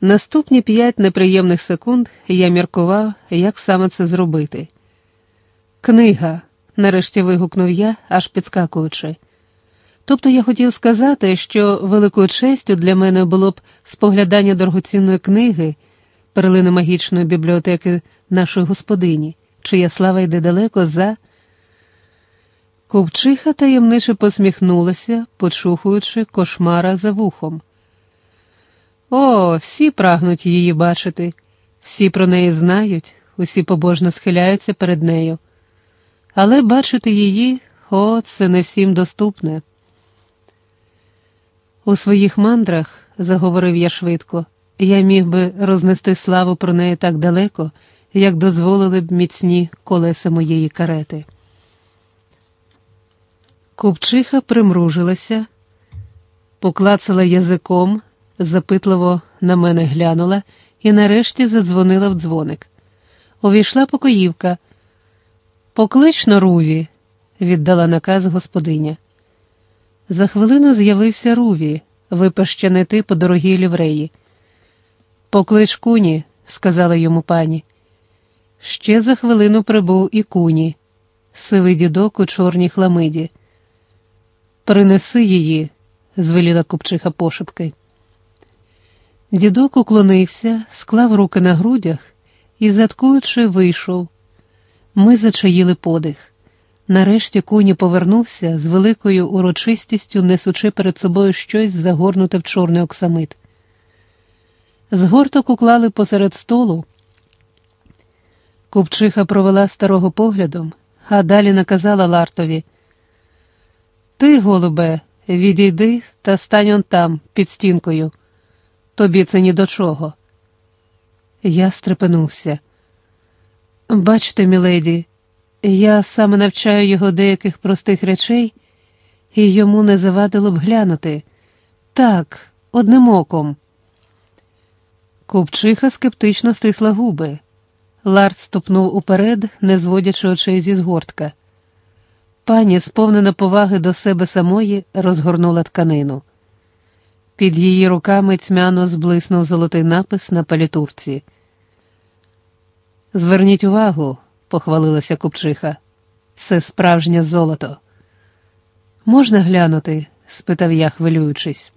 Наступні п'ять неприємних секунд я міркував, як саме це зробити. Книга, нарешті вигукнув я, аж підскакуючи. Тобто я хотів сказати, що великою честю для мене було б споглядання дорогоцінної книги, перлини магічної бібліотеки нашої господині, чия слава йде далеко за. Ковчиха таємниче посміхнулася, почухуючи кошмара за вухом. О, всі прагнуть її бачити, всі про неї знають, усі побожно схиляються перед нею. Але бачити її, о, це не всім доступне. У своїх мандрах, заговорив я швидко, я міг би рознести славу про неї так далеко, як дозволили б міцні колеса моєї карети. Купчиха примружилася, поклацала язиком, запитливо на мене глянула і нарешті задзвонила в дзвоник. Увійшла покоївка. Поклич на Руві, віддала наказ господиня. За хвилину з'явився Руві, випещений ти по дорогій лівреї. Поклич куні, сказала йому пані. Ще за хвилину прибув і куні, сивий дідок у чорній хламиді. Принеси її, звеліла купчиха пошепки. Дідок уклонився, склав руки на грудях і, заткуючи, вийшов. Ми зачаїли подих. Нарешті куні повернувся з великою урочистістю, несучи перед собою щось загорнуте в чорний оксамит. Згорток уклали посеред столу. Купчиха провела старого поглядом, а далі наказала Лартові. Ти, голубе, відійди та стань он там, під стінкою. Тобі це ні до чого. Я стрепенувся. Бачте, міледі, я саме навчаю його деяких простих речей, і йому не завадило б глянути. Так, одним оком. Купчиха скептично стисла губи. Ларт ступнув уперед, не зводячи очей зі згортка. Пані, сповнена поваги до себе самої, розгорнула тканину. Під її руками тьмяно зблиснув золотий напис на палітурці. Зверніть увагу, похвалилася купчиха. Це справжнє золото. Можна глянути? спитав я, хвилюючись.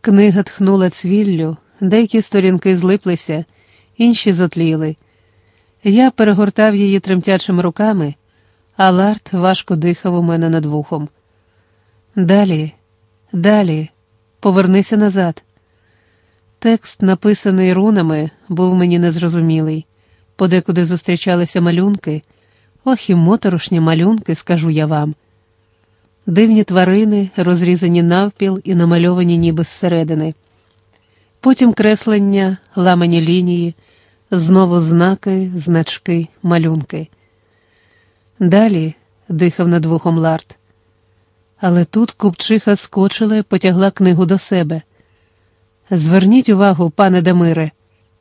Книга тхнула цвіллю, деякі сторінки злиплися, інші зотліли. Я перегортав її тремтячими руками, а Ларт важко дихав у мене над вухом. Далі, далі, повернися назад. Текст, написаний рунами, був мені незрозумілий. Подекуди зустрічалися малюнки, ох і моторошні малюнки, скажу я вам. Дивні тварини, розрізані навпіл і намальовані ніби зсередини. Потім креслення, ламані лінії, знову знаки, значки, малюнки. Далі дихав над вухом Ларт. Але тут купчиха скочила і потягла книгу до себе. Зверніть увагу, пане Дамире,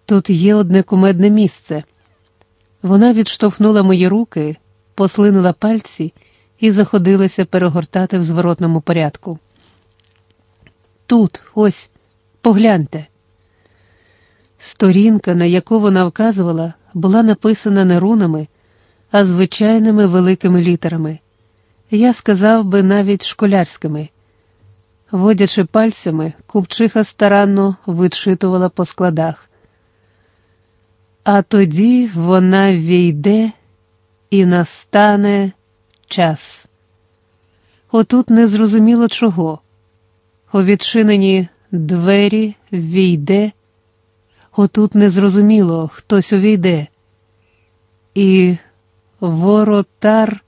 тут є одне кумедне місце. Вона відштовхнула мої руки, послинула пальці і заходилася перегортати в зворотному порядку. Тут, ось, погляньте. Сторінка, на яку вона вказувала, була написана не рунами, а звичайними великими літерами. Я сказав би навіть школярськими. Водячи пальцями, купчиха старанно вичитувала по складах. А тоді вона війде і настане час. Отут незрозуміло чого. У відчинені двері війде, отут незрозуміло хтось увійде. І воротар,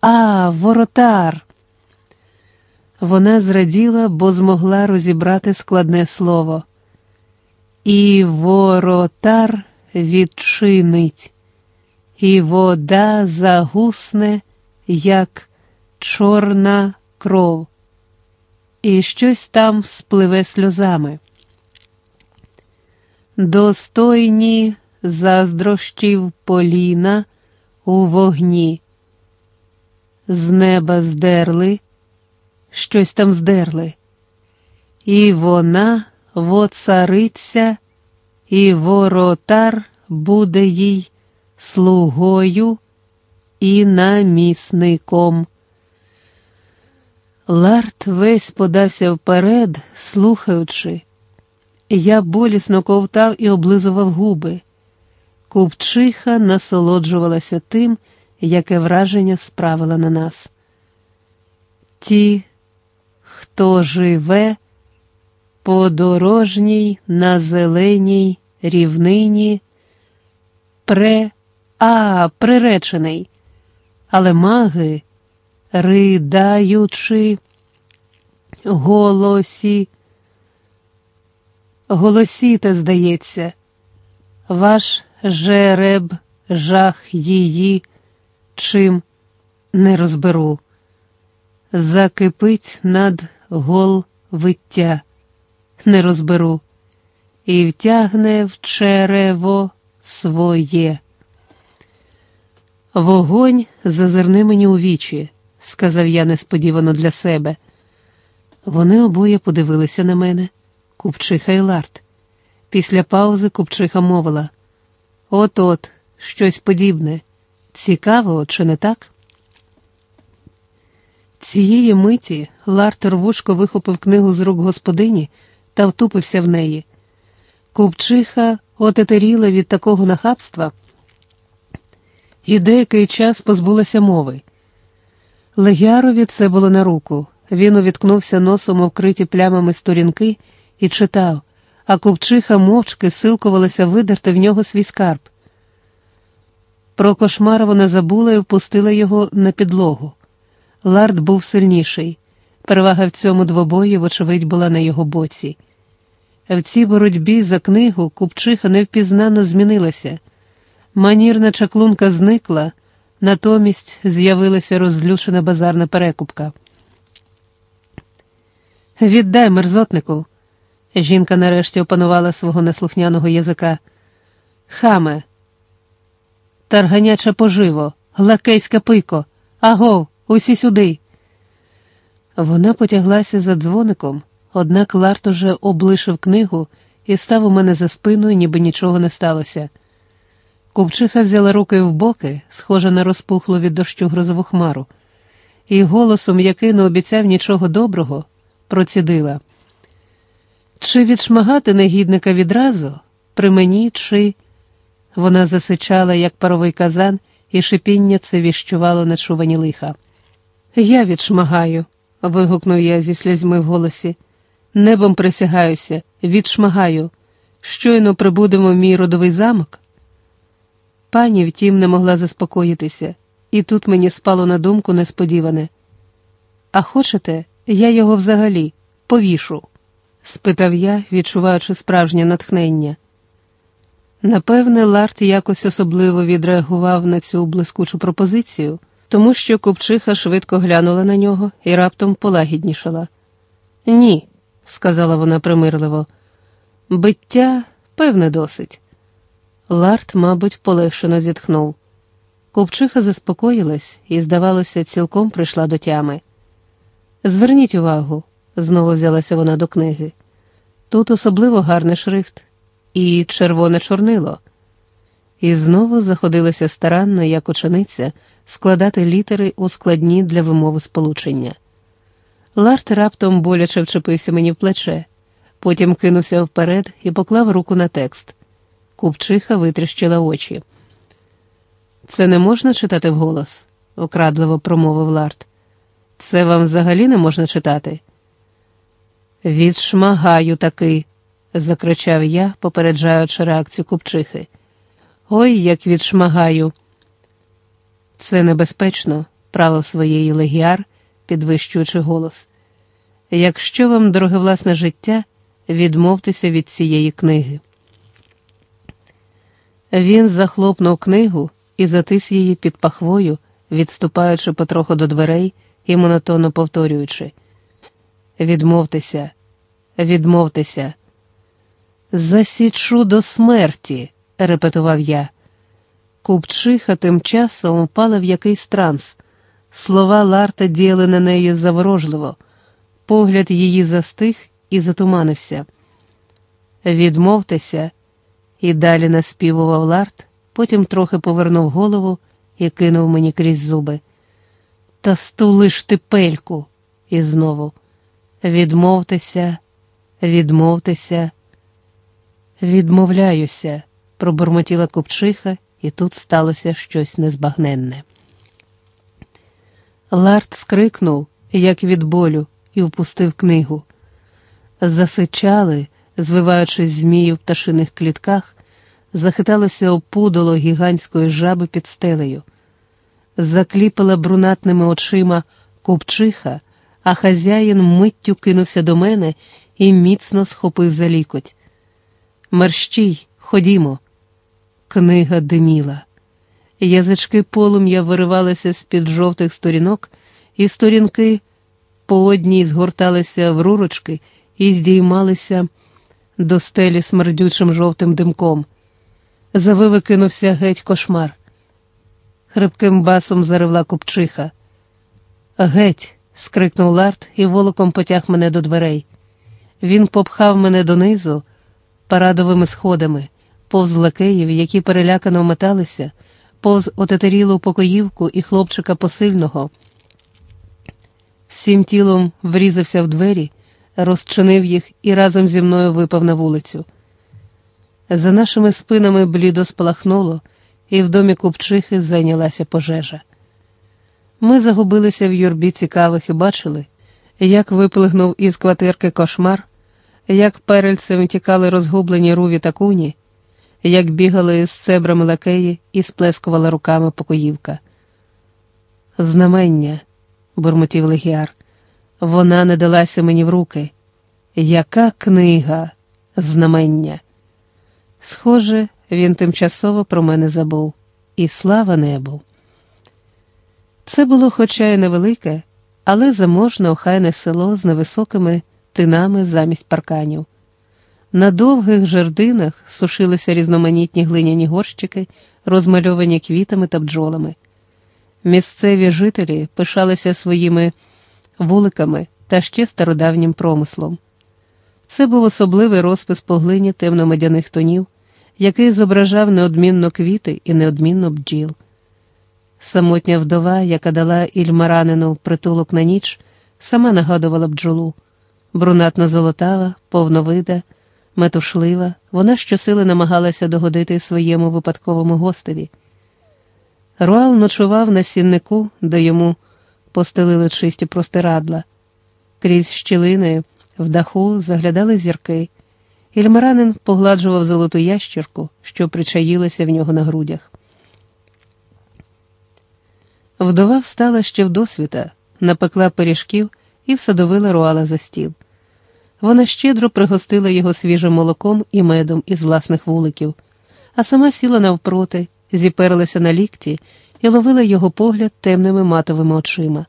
а, воротар. Вона зраділа, бо змогла розібрати складне слово. І воротар відчинить, і вода загусне, як чорна кров, і щось там спливе сльозами. Достойні заздрощів поліна у вогні. З неба здерли, щось там здерли, і вона воцариться, і воротар буде їй слугою і намісником. Ларт весь подався вперед, слухаючи. Я болісно ковтав і облизував губи. Купчиха насолоджувалася тим, яке враження справила на нас. Ті, хто живе подорожній на зеленій рівнині, пре, а, приречений, але маги, ридаючи, голосі, голосіте, здається, ваш жереб, жах її, чим не розберу, закипить над гол виття, не розберу, і втягне в черево своє. Вогонь зазирни мені у вічі, сказав я несподівано для себе. Вони обоє подивилися на мене, купчиха і ларт. Після паузи купчиха мовила: От от, щось подібне. Цікаво, чи не так? Цієї миті Ларт рвучко вихопив книгу з рук господині та втупився в неї. Купчиха отетеріла від такого нахабства і деякий час позбулася мови. Легярові це було на руку. Він увіткнувся носом вкриті плямами сторінки і читав, а купчиха мовчки силкувалася видерти в нього свій скарб. Про кошмар вона забула і впустила його на підлогу. Лард був сильніший. Перевага в цьому двобої, вочевидь, була на його боці. В цій боротьбі за книгу купчиха невпізнано змінилася. Манірна чаклунка зникла, натомість з'явилася розлющена базарна перекупка. Віддай мерзотнику. Жінка нарешті опанувала свого неслухняного язика. Хаме, тарганяча поживо, лакейська пико, агов, усі сюди. Вона потяглася за дзвоником, однак Ларт уже облишив книгу і став у мене за спиною, ніби нічого не сталося. Купчиха взяла руки в боки, схожа на розпухлу від дощу грозову хмару, і голосом, який не обіцяв нічого доброго, процідила. Чи відшмагати негідника відразу, при мені, чи. Вона засичала, як паровий казан, і шипіння це віщувало нечувані лиха. Я відшмагаю, вигукнув я зі сльозьми в голосі. Небом присягаюся, відшмагаю. Щойно прибудемо в мій родовий замок. Пані, втім, не могла заспокоїтися, і тут мені спало на думку несподіване. А хочете, я його взагалі повішу? спитав я, відчуваючи справжнє натхнення. Напевне, Ларт якось особливо відреагував на цю блискучу пропозицію, тому що купчиха швидко глянула на нього і раптом полагіднішала. Ні, сказала вона примирливо, биття, певне, досить. Ларт, мабуть, полегшено зітхнув. Купчиха заспокоїлась і, здавалося, цілком прийшла до тями. Зверніть увагу, знову взялася вона до книги. Тут особливо гарний шрифт і червоне чорнило. І знову заходилася старанно, як учениця, складати літери у складні для вимови сполучення. Ларт раптом боляче вчепився мені в плече, потім кинувся вперед і поклав руку на текст. Купчиха витріщила очі. Це не можна читати вголос, окрадливо промовив Ларт. Це вам взагалі не можна читати. Відшмагаю таки, закричав я, попереджаючи реакцію купчихи. Ой, як відшмагаю. Це небезпечно, правив своєї легіар, підвищуючи голос. Якщо вам дороге власне життя, відмовтеся від цієї книги. Він захлопнув книгу і затис її під пахвою, відступаючи потроху до дверей і монотонно повторюючи: Відмовтеся, відмовтеся. Засічу до смерті, репетував я. Купчиха тим часом впала в якийсь транс. Слова Ларта діяли на неї заворожливо, погляд її застиг і затуманився. Відмовтеся, і далі наспівував Ларт, потім трохи повернув голову і кинув мені крізь зуби. Та стулиш ти пельку. І знову відмовтеся, відмовтеся, відмовляюся, пробурмотіла купчиха, і тут сталося щось незбагненне. Ларт скрикнув, як від болю, і впустив книгу. Засичали, звиваючись змії в пташиних клітках, захиталося опудоло гігантської жаби під стелею, закліпала брунатними очима купчиха, а хазяїн миттю кинувся до мене і міцно схопив за лікоть. Мерщій, ходімо. Книга диміла. Язички полум'я виривалися з-під жовтих сторінок, і сторінки по одній згорталися в рурочки і здіймалися до стелі смердючим жовтим димком. Завиви кинувся геть кошмар. Хрипким басом заривла купчиха. Геть. скрикнув Ларт і волоком потяг мене до дверей. Він попхав мене донизу парадовими сходами, повз лакеїв, які перелякано металися, повз отетерілу покоївку і хлопчика посильного. Всім тілом врізався в двері, розчинив їх і разом зі мною випав на вулицю. За нашими спинами блідо спалахнуло, і в домі купчихи зайнялася пожежа. Ми загубилися в юрбі цікавих і бачили, як виплигнув із квартирки кошмар, як перельцем тікали розгублені руві та куні, як бігали з цебрами лакеї і сплескувала руками покоївка. Знамення, бурмотів легіар, вона не далася мені в руки. Яка книга, знамення? Схоже, він тимчасово про мене забув, і слава небу. Це було, хоча й невелике, але заможне охайне село з невисокими тинами замість парканів. На довгих жердинах сушилися різноманітні глиняні горщики, розмальовані квітами та бджолами. Місцеві жителі пишалися своїми вуликами та ще стародавнім промислом. Це був особливий розпис по глині темно-медяних тонів, який зображав неодмінно квіти і неодмінно бджіл. Самотня вдова, яка дала ільмаранину притулок на ніч, сама нагадувала бджолу. Брунатно золотава, повновида, метушлива, вона щосили намагалася догодити своєму випадковому гостеві. Руал ночував на сіннику, де йому постелили чисті простирадла. Крізь щілини в даху заглядали зірки. Ільмаранин погладжував золоту ящірку, що причаїлася в нього на грудях. Вдова встала ще в досвіта, напекла пиріжків і всадовила руала за стіл. Вона щедро пригостила його свіжим молоком і медом із власних вуликів, а сама сіла навпроти, зіперлася на лікті і ловила його погляд темними матовими очима.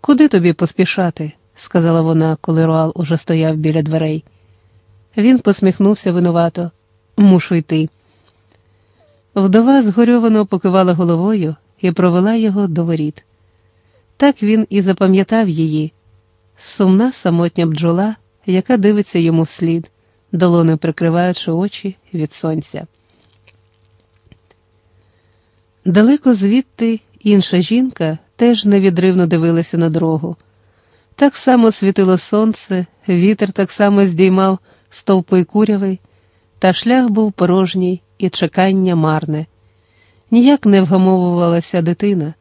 Куди тобі поспішати? сказала вона, коли Руал уже стояв біля дверей. Він посміхнувся винувато. Мушу йти. Вдова згорьовано покивала головою і провела його до воріт. Так він і запам'ятав її сумна самотня бджола, яка дивиться йому вслід, долоною прикриваючи очі від сонця. Далеко звідти інша жінка теж невідривно дивилася на дорогу. Так само світило сонце, вітер так само здіймав стовпи курявий, та шлях був порожній і чекання марне. Ніяк не вгамовувалася дитина.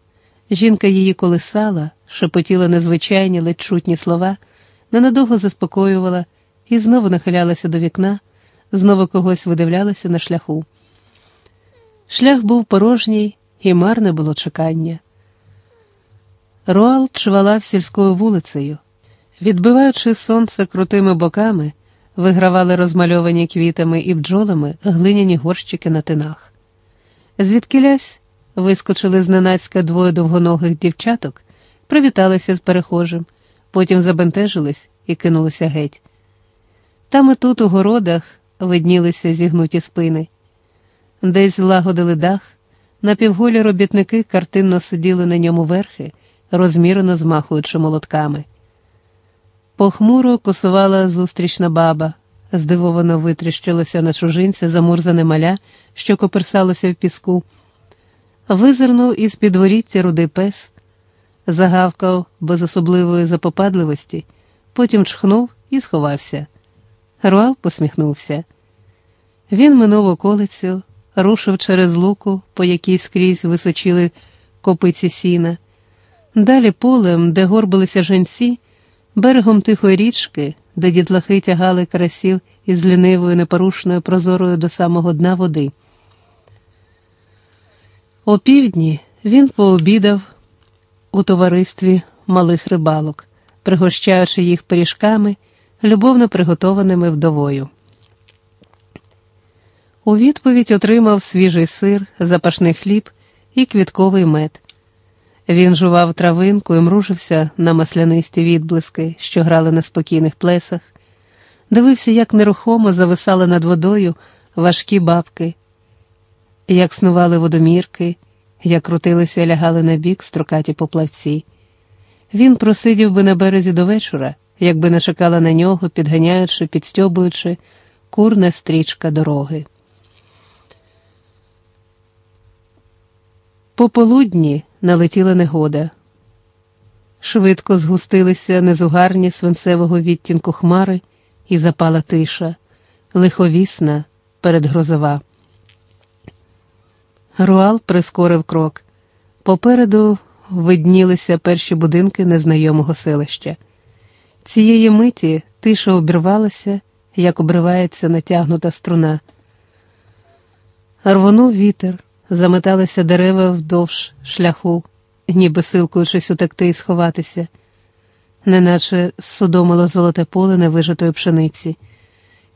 Жінка її колисала, шепотіла незвичайні ледь чутні слова, ненадовго заспокоювала і знову нахилялася до вікна, знову когось видивлялася на шляху. Шлях був порожній, і марне було чекання. Роал чвалав сільською вулицею, відбиваючи сонце крутими боками, вигравали розмальовані квітами і бджолами глиняні горщики на тинах. Звідкилясь вискочили зненацька двоє довгоногих дівчаток, привіталися з перехожим, потім забентежились і кинулися геть. Там і тут у городах виднілися зігнуті спини, десь злагодили дах, напівголі робітники картинно сиділи на ньому верхи, розмірено змахуючи молотками. Похмуро косувала зустрічна баба, здивовано витріщилося на чужинця замурзане маля, що коперсалося в піску. Визирнув із підворіття рудий пес, загавкав без особливої запопадливості, потім чхнув і сховався. Руал посміхнувся. Він минув околицю, рушив через луку, по якій скрізь височили копиці сіна. Далі полем, де горбилися женці, берегом тихої річки, де дітлахи тягали карасів із лінивою непорушною прозорою до самого дна води. О півдні він пообідав у товаристві малих рибалок, пригощаючи їх пиріжками, любовно приготованими вдовою. У відповідь отримав свіжий сир, запашний хліб і квітковий мед. Він жував травинку і мружився на маслянисті відблиски, що грали на спокійних плесах, дивився, як нерухомо зависали над водою важкі бабки, як снували водомірки, як крутилися і лягали на бік строкаті поплавці. Він просидів би на березі до вечора, якби не чекала на нього, підганяючи, підстьобуючи курна стрічка дороги. Пополудні налетіла негода. Швидко згустилися незугарні свинцевого відтінку хмари і запала тиша, лиховісна, передгрозова. Руал прискорив крок. Попереду виднілися перші будинки незнайомого селища. Цієї миті тиша обірвалася, як обривається натягнута струна. Рвонув вітер заметалися дерева вдовж шляху, ніби силкуючись утекти і сховатися, неначе судомило золоте поле невижитої пшениці,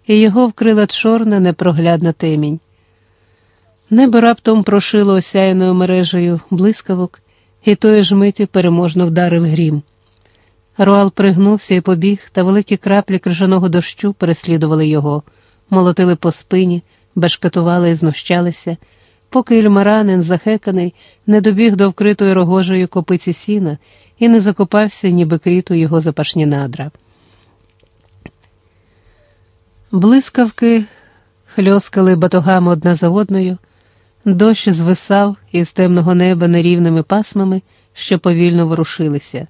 і його вкрила чорна непроглядна темінь. Небо раптом прошило осяяною мережею блискавок, і тої ж миті переможно вдарив грім. Руал пригнувся і побіг, та великі краплі крижаного дощу переслідували його, молотили по спині, бешкетували і знущалися поки ільмаранин, захеканий, не добіг до вкритої рогожею копиці сіна і не закопався, ніби кріту його запашні надра. Блискавки хльоскали батогами одна за одною, дощ звисав із темного неба нерівними пасмами, що повільно ворушилися.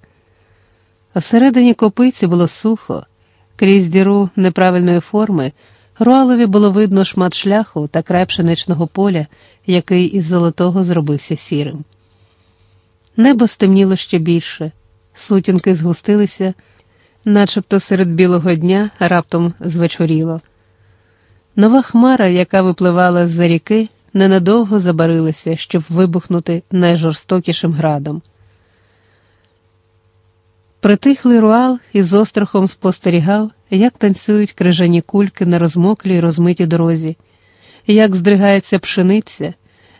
Всередині копиці було сухо, крізь діру неправильної форми. Руалові було видно шмат шляху та край пшеничного поля, який із золотого зробився сірим. Небо стемніло ще більше, сутінки згустилися, начебто серед білого дня раптом звечоріло. Нова хмара, яка випливала з за ріки, ненадовго забарилася, щоб вибухнути найжорстокішим градом. Притихлий руал із острахом спостерігав, як танцюють крижані кульки на розмоклій розмитій дорозі, як здригається пшениця,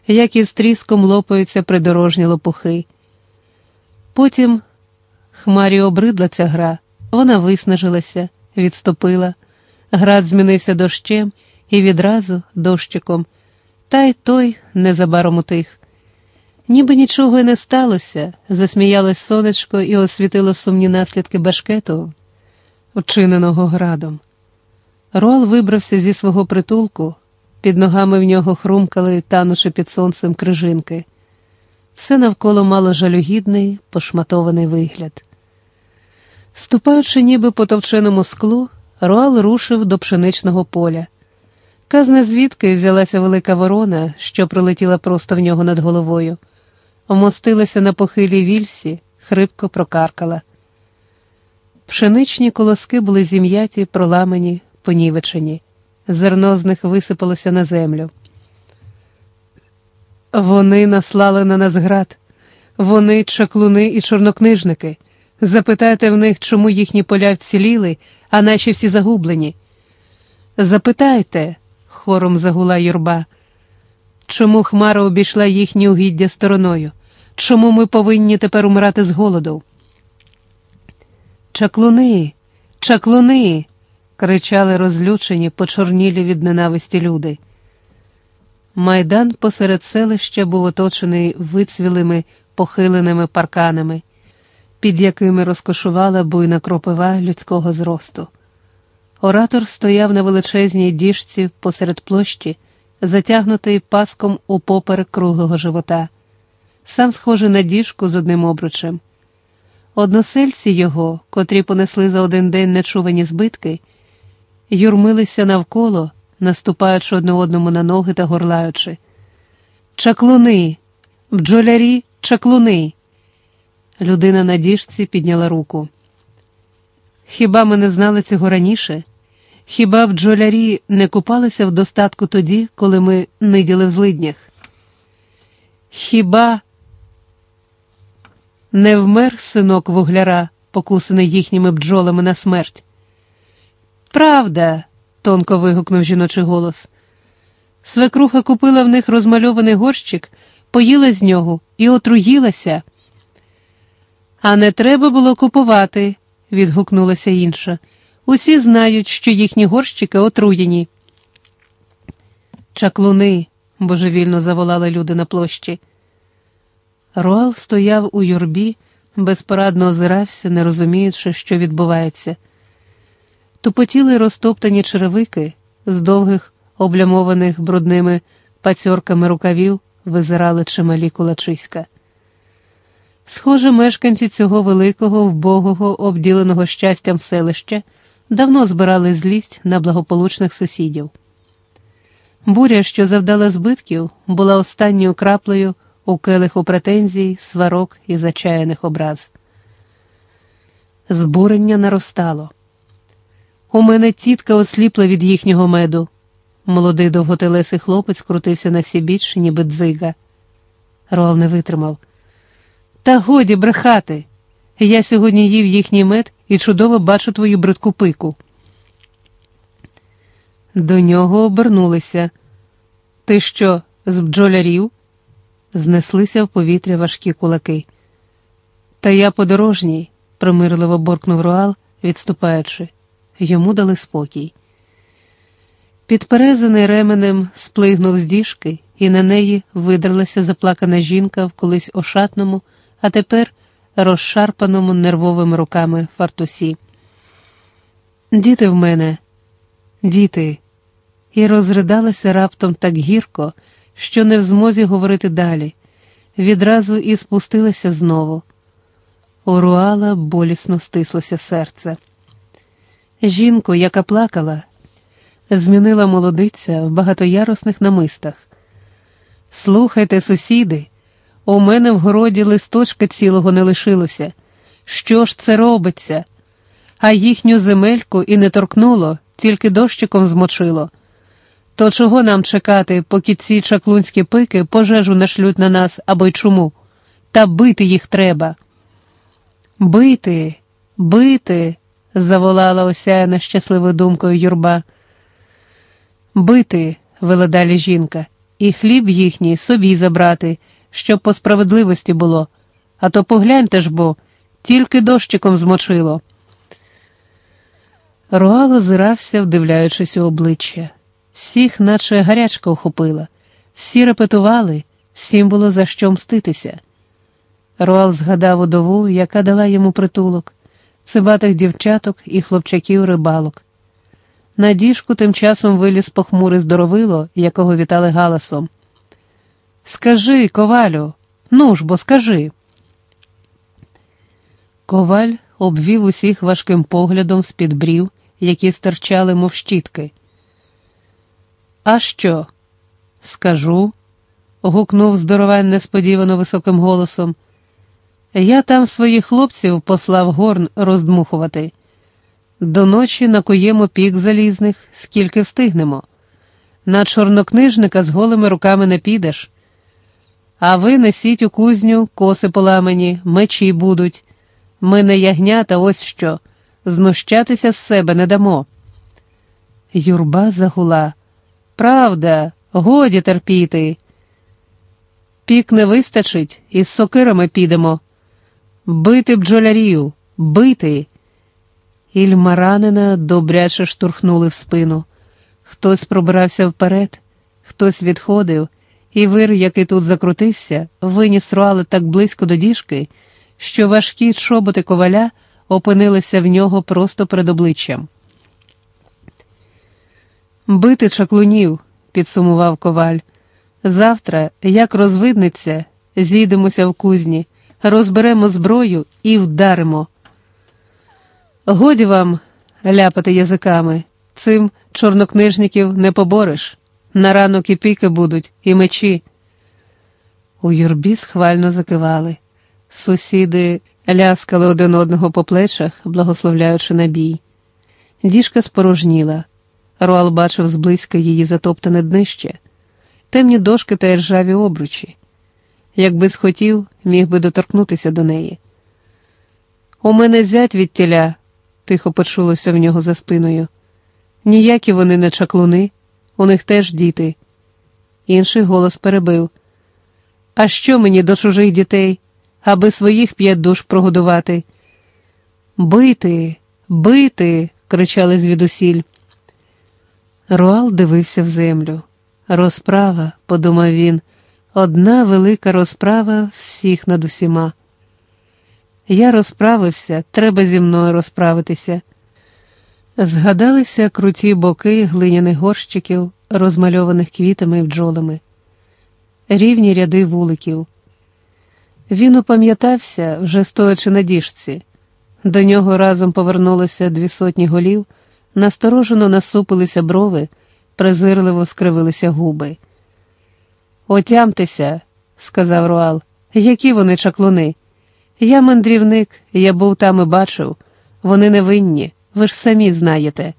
як із тріском лопаються придорожні лопухи. Потім хмарі обридла ця гра, вона виснажилася, відступила, град змінився дощем і відразу дощиком, та й той незабаром утих. Ніби нічого й не сталося, засміялось сонечко і освітило сумні наслідки башкету, вчиненого градом. Рол вибрався зі свого притулку, під ногами в нього хрумкали, танучи під сонцем крижинки. Все навколо мало жалюгідний, пошматований вигляд. Ступаючи ніби по товченому склу, Руал рушив до пшеничного поля. Казне звідки взялася велика ворона, що пролетіла просто в нього над головою вмостилася на похилій вільсі, хрипко прокаркала. Пшеничні колоски були зім'яті, проламані, понівечені, зерно з них висипалося на землю. Вони наслали на нас град, вони чаклуни і чорнокнижники. Запитайте в них, чому їхні поля вціліли, а наші всі загублені. Запитайте, хором загула юрба, чому Хмара обійшла їхні угіддя стороною? Чому ми повинні тепер умирати з голоду? Чаклуни, чаклуни. кричали розлючені, почорнілі від ненависті люди. Майдан посеред селища був оточений вицвілими похиленими парканами, під якими розкошувала буйна кропива людського зросту. Оратор стояв на величезній діжці посеред площі, затягнутий паском у поперек круглого живота, сам схожий на діжку з одним обручем. Односельці його, котрі понесли за один день нечувані збитки, юрмилися навколо, наступаючи одне одному на ноги та горлаючи. Чаклуни, бджолярі, чаклуни. Людина на діжці підняла руку. Хіба ми не знали цього раніше? Хіба бджолярі не купалися в достатку тоді, коли ми ниділи в злиднях? Хіба не вмер синок вугляра, покусаний їхніми бджолами на смерть? Правда, тонко вигукнув жіночий голос. Свекруха купила в них розмальований горщик, поїла з нього і отруїлася. А не треба було купувати, відгукнулася інша. Усі знають, що їхні горщики отруєні. Чаклуни, божевільно заволали люди на площі. Роал стояв у юрбі, безпорадно озирався, не розуміючи, що відбувається. Тупотіли розтоптані черевики з довгих, облямованих брудними пацьорками рукавів, визирали чималі кулачиська. Схоже, мешканці цього великого, вбогого, обділеного щастям селища давно збирали злість на благополучних сусідів. Буря, що завдала збитків, була останньою краплею у келиху претензій, сварок і зачаяних образ. Збурення наростало. У мене тітка осліпла від їхнього меду. Молодий довготелесий хлопець крутився на всі біч, ніби дзига. Роал не витримав. Та годі брехати. Я сьогодні їв їхній мед і чудово бачу твою бридку пику. До нього обернулися. Ти що, з бджолярів? Знеслися в повітря важкі кулаки. Та я подорожній, примирливо боркнув Руал, відступаючи. Йому дали спокій. Підперезаний ременем сплигнув з діжки, і на неї видерлася заплакана жінка в колись ошатному, а тепер розшарпаному нервовими руками фартусі. Діти в мене, діти, і розридалася раптом так гірко, що не в змозі говорити далі. Відразу і спустилася знову. У Руала болісно стислося серце. Жінку, яка плакала, змінила молодиця в багатоярусних намистах. Слухайте, сусіди, у мене в городі листочка цілого не лишилося. Що ж це робиться? А їхню земельку і не торкнуло, тільки дощиком змочило. То чого нам чекати, поки ці чаклунські пики пожежу нашлють на нас або й чому? Та бити їх треба. Бити, бити, заволала осяяна щасливою думкою юрба. Бити, вела далі жінка, і хліб їхній собі забрати щоб по справедливості було, а то погляньте ж бо, тільки дощиком змочило. Роал озирався, вдивляючись у обличчя. Всіх, наче гарячка охопила, всі репетували, всім було за що мститися. Роал згадав удову, яка дала йому притулок, цибатих дівчаток і хлопчаків рибалок. На діжку тим часом виліз похмуре здоровило, якого вітали галасом. Скажи, ковалю, ну ж бо скажи. Коваль обвів усіх важким поглядом з-під брів, які стирчали, мов щітки. А що? Скажу, гукнув здоровань несподівано високим голосом. Я там своїх хлопців послав горн роздмухувати. До ночі накуємо пік залізних, скільки встигнемо. На чорнокнижника з голими руками не підеш. А ви несіть у кузню, коси поламані, мечі будуть. Ми не ягнята, ось що. Знущатися з себе не дамо. Юрба загула. Правда, годі терпіти. Пік не вистачить, із сокирами підемо. Бити бджолярів, бити. Ільмаранина добряче штурхнули в спину. Хтось пробирався вперед, хтось відходив і вир, який тут закрутився, виніс руали так близько до діжки, що важкі чоботи коваля опинилися в нього просто перед обличчям. Бити чаклунів, підсумував коваль. Завтра, як розвиднеться, зійдемося в кузні, розберемо зброю і вдаримо. Годі вам ляпати язиками, цим чорнокнижників не побореш. На ранок і піки будуть, і мечі. У юрбі схвально закивали. Сусіди ляскали один одного по плечах, благословляючи набій. Діжка спорожніла. Руал бачив зблизька її затоптане днище, темні дошки та ржаві обручі. Якби схотів, міг би доторкнутися до неї. У мене зять від тіля, тихо почулося в нього за спиною. Ніякі вони не чаклуни, у них теж діти. Інший голос перебив. А що мені до чужих дітей, аби своїх п'ять душ прогодувати? Бити, бити, кричали звідусіль. Руал дивився в землю. Розправа, подумав він, одна велика розправа всіх над усіма. Я розправився, треба зі мною розправитися. Згадалися круті боки глиняних горщиків, розмальованих квітами і бджолами, рівні ряди вуликів. Він опам'ятався, вже стоячи на діжці. До нього разом повернулося дві сотні голів, насторожено насупилися брови, презирливо скривилися губи. Отямтеся, сказав Руал, які вони чаклуни. Я мандрівник, я був там і бачив, вони не винні, ви ж самі знаєте.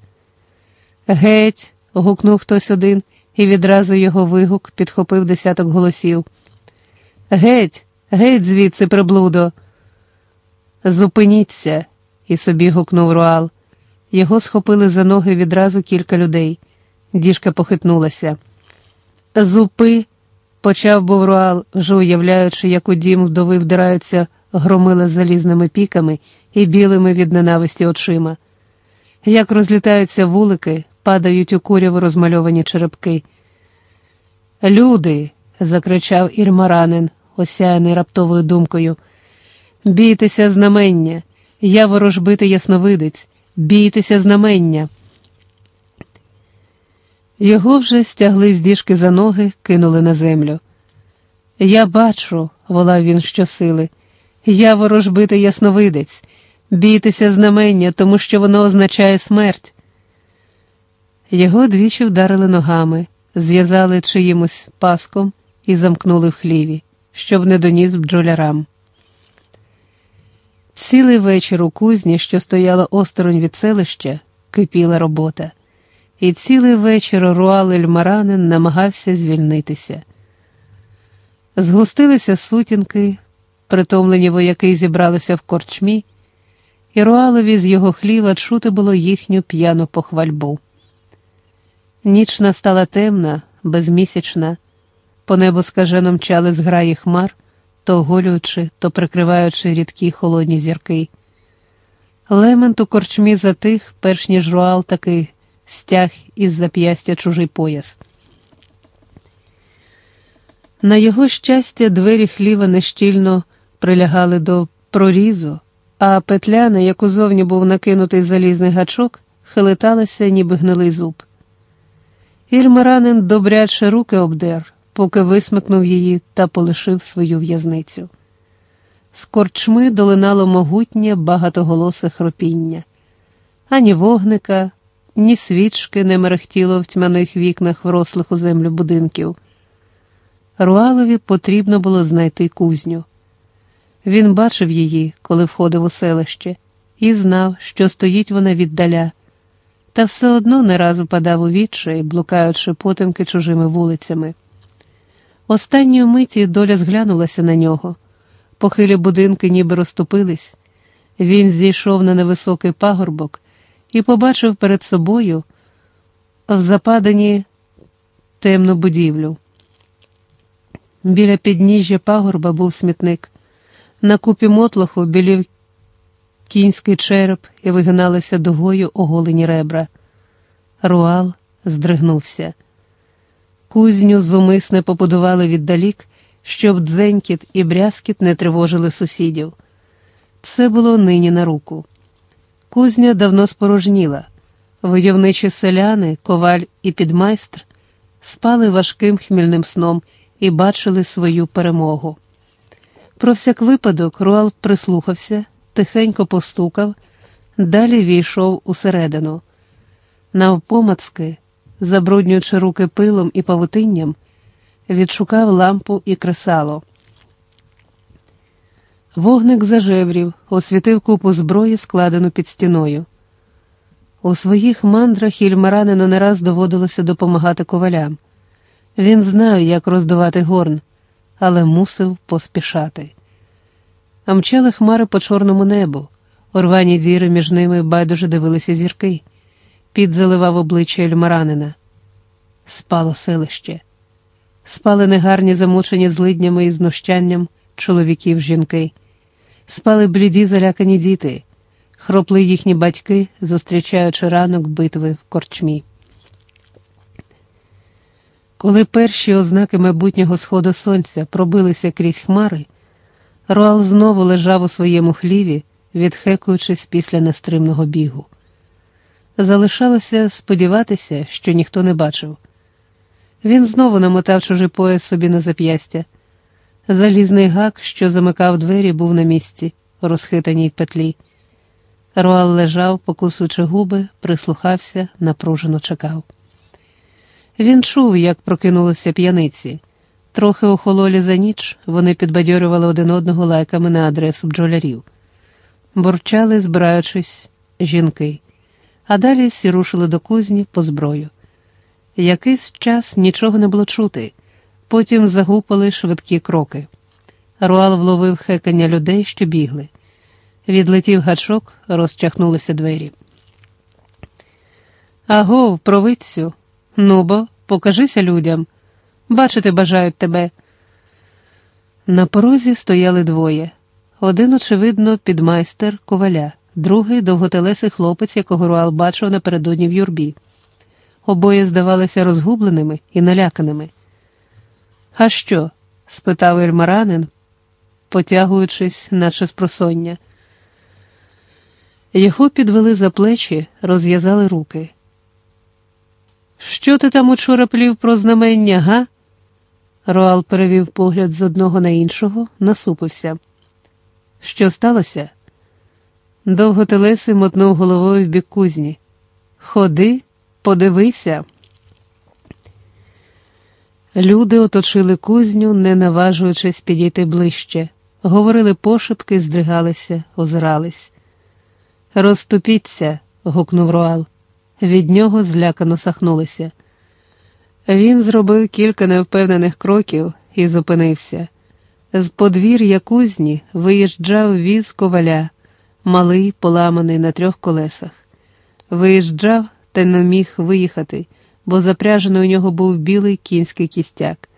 Геть. гукнув хтось один, і відразу його вигук підхопив десяток голосів. Геть, геть, звідси, приблудо. Зупиніться, і собі гукнув Руал. Його схопили за ноги відразу кілька людей. Діжка похитнулася. Зупи, почав був Руал, вже уявляючи, як у дім вдови вдираються громила з залізними піками і білими від ненависті очима. Як розлітаються вулики, падають у куряво розмальовані черепки. Люди, закричав ірмаранин, осяяний раптовою думкою. Бійтеся знамення, я ворожбитий ясновидець, бійтеся знамення. Його вже стягли з діжки за ноги, кинули на землю. Я бачу, волав він щосили. Я ворожбитий ясновидець, бійтеся знамення, тому що воно означає смерть. Його двічі вдарили ногами, зв'язали чиїмось паском і замкнули в хліві, щоб не доніс бджолярам. Цілий вечір у кузні, що стояла осторонь від селища, кипіла робота, і цілий вечір Руал Ельмаранин намагався звільнитися. Згустилися сутінки, притомлені вояки зібралися в корчмі, і Руалові з його хліва чути було їхню п'яну похвальбу. Ніч настала темна, безмісячна, по небу скажено мчали зграї хмар, то оголюючи, то прикриваючи рідкі холодні зірки. Лемент у корчмі затих, перш ніж Руал таки стяг із зап'ястя чужий пояс. На його щастя, двері хліва нещільно прилягали до прорізу, а петля, на яку зовні був накинутий залізний гачок, хилиталася, ніби гнилий зуб. Ільмаранин добряче руки обдер, поки висмикнув її та полишив свою в'язницю. З корчми долинало могутнє багатоголосе хропіння, ані вогника, ні свічки не мерехтіло в тьмяних вікнах врослих у землю будинків. Руалові потрібно було знайти кузню. Він бачив її, коли входив у селище, і знав, що стоїть вона віддаля, та все одно не раз впадав у відчай, блукаючи потемки чужими вулицями. Останньої миті доля зглянулася на нього. Похилі будинки ніби розступились. Він зійшов на невисокий пагорбок і побачив перед собою в западані темну будівлю. Біля підніжжя пагорба був смітник. На купі мотлоху білів кінський череп і вигиналися дугою оголені ребра. Руал здригнувся. Кузню зумисне побудували віддалік, щоб дзенькіт і брязкіт не тривожили сусідів. Це було нині на руку. Кузня давно спорожніла, Войовничі селяни, коваль і підмайстр спали важким хмільним сном і бачили свою перемогу. Про всяк випадок Руал прислухався, тихенько постукав, далі війшов усередину. Навпомацки, забруднюючи руки пилом і павутинням, відшукав лампу і кресало. Вогник зажеврів, освітив купу зброї, складену під стіною. У своїх мандрах Ільмаранину не раз доводилося допомагати ковалям. Він знав, як роздувати горн, але мусив поспішати. А мчали хмари по чорному небу, орвані діри між ними байдуже дивилися зірки. Під заливав обличчя Ельмаранина. Спало селище, спали негарні, замучені злиднями і знущанням чоловіків жінки, спали бліді залякані діти хропли їхні батьки, зустрічаючи ранок битви в корчмі. Коли перші ознаки майбутнього сходу сонця пробилися крізь хмари, Руал знову лежав у своєму хліві, відхекуючись після нестримного бігу. Залишалося сподіватися, що ніхто не бачив. Він знову намотав чужий пояс собі на зап'ястя. Залізний гак, що замикав двері, був на місці, розхитаній петлі. Руал лежав, покусуючи губи, прислухався, напружено чекав. Він чув, як прокинулися п'яниці. Трохи охололі за ніч вони підбадьорювали один одного лайками на адресу бджолярів. Бурчали, збираючись, жінки, а далі всі рушили до кузні по зброю. Якийсь час нічого не було чути, потім загупали швидкі кроки. Руал вловив хекання людей, що бігли. Відлетів гачок, розчахнулися двері. Агов, провидцю, ну бо, покажися людям. Бачити бажають тебе. На порозі стояли двоє. Один, очевидно, підмайстер коваля, другий довготелесий хлопець, якого Руал бачив напередодні в юрбі. Обоє здавалися розгубленими і наляканими. А що? спитав Ельмаранин, потягуючись, наче з просоння. Його підвели за плечі, розв'язали руки. Що ти там учора плів про знамення, га? Роал перевів погляд з одного на іншого, насупився. Що сталося? Довготелесий мотнув головою в бік кузні. Ходи, подивися. Люди оточили кузню, не наважуючись підійти ближче, говорили пошепки, здригалися, озирались. Розступіться, гукнув Руал. Від нього злякано сахнулися. Він зробив кілька невпевнених кроків і зупинився. З подвір'я кузні виїжджав віз коваля, малий, поламаний на трьох колесах. Виїжджав та не міг виїхати, бо запряжений у нього був білий кінський кістяк.